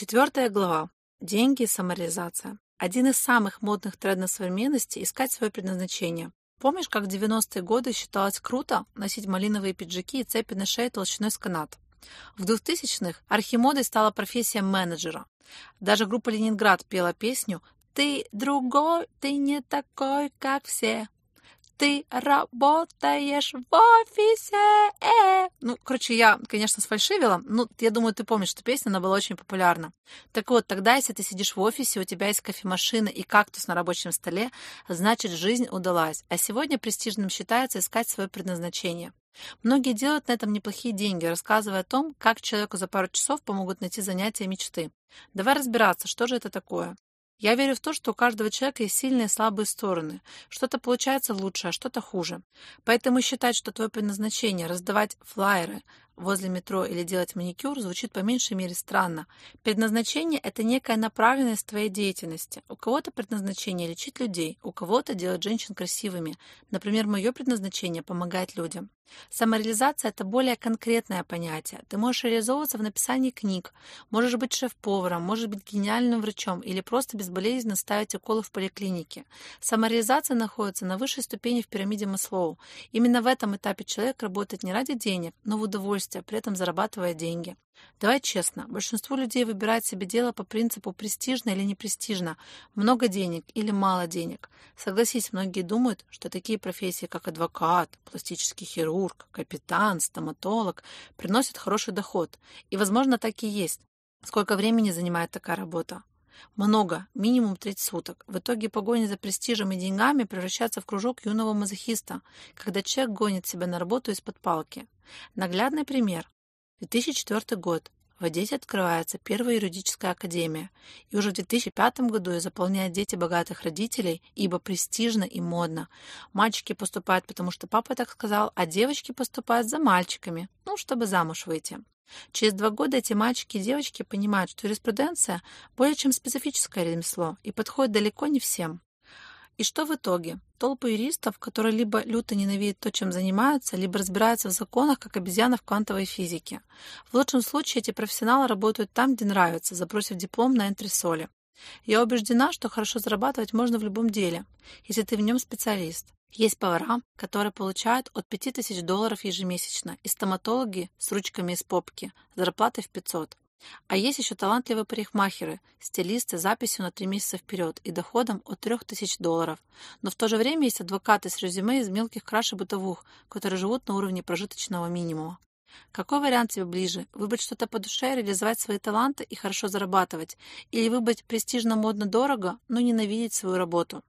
Четвертая глава. Деньги и самореализация. Один из самых модных трендов современности – искать свое предназначение. Помнишь, как в 90-е годы считалось круто носить малиновые пиджаки и цепи на шее толщиной с канат? В 2000-х архимодой стала профессия менеджера. Даже группа «Ленинград» пела песню «Ты другой, ты не такой, как все». Ты работаешь в офисе. Э. Ну, короче, я, конечно, сфальшивила. Ну, я думаю, ты помнишь эту песню, она была очень популярна. Так вот, тогда, если ты сидишь в офисе, у тебя есть кофемашина и кактус на рабочем столе, значит, жизнь удалась. А сегодня престижным считается искать свое предназначение. Многие делают на этом неплохие деньги, рассказывая о том, как человеку за пару часов помогут найти занятия мечты. Давай разбираться, что же это такое. Я верю в то, что у каждого человека есть сильные и слабые стороны. Что-то получается лучше, а что-то хуже. Поэтому считать, что твое предназначение – раздавать флаеры, возле метро или делать маникюр звучит по меньшей мере странно. Предназначение – это некая направленность твоей деятельности. У кого-то предназначение – лечить людей, у кого-то делать женщин красивыми. Например, мое предназначение – помогать людям. Самореализация – это более конкретное понятие. Ты можешь реализовываться в написании книг, можешь быть шеф-поваром, можешь быть гениальным врачом или просто безболезненно ставить уколы в поликлинике. Самореализация находится на высшей ступени в пирамиде Маслоу. Именно в этом этапе человек работает не ради денег, но в удовольствие при этом зарабатывая деньги. Давай честно, большинство людей выбирает себе дело по принципу престижно или не престижно, много денег или мало денег. Согласись, многие думают, что такие профессии, как адвокат, пластический хирург, капитан, стоматолог, приносят хороший доход. И, возможно, так и есть. Сколько времени занимает такая работа? Много, минимум 30 суток. В итоге погоня за престижем и деньгами превращается в кружок юного мазохиста, когда человек гонит себя на работу из-под палки. Наглядный пример. 2004 год. В Одессе открывается первая юридическая академия, и уже в 2005 году ее заполняют дети богатых родителей, ибо престижно и модно. Мальчики поступают, потому что папа так сказал, а девочки поступают за мальчиками, ну, чтобы замуж выйти. Через два года эти мальчики и девочки понимают, что юриспруденция более чем специфическое ремесло и подходит далеко не всем. И что в итоге? Толпы юристов, которые либо люто ненавидят то, чем занимаются, либо разбираются в законах, как обезьяны в квантовой физике. В лучшем случае эти профессионалы работают там, где нравится, забросив диплом на энтресоле. Я убеждена, что хорошо зарабатывать можно в любом деле, если ты в нем специалист. Есть повара, которые получают от 5000 долларов ежемесячно, и стоматологи с ручками из попки, зарплатой в 500. А есть еще талантливые парикмахеры, стилисты с записью на три месяца вперед и доходом от 3000 долларов. Но в то же время есть адвокаты с резюме из мелких краш и бытовух, которые живут на уровне прожиточного минимума. Какой вариант тебе ближе? Выбрать что-то по душе, реализовать свои таланты и хорошо зарабатывать? Или выбрать престижно, модно, дорого, но ненавидеть свою работу?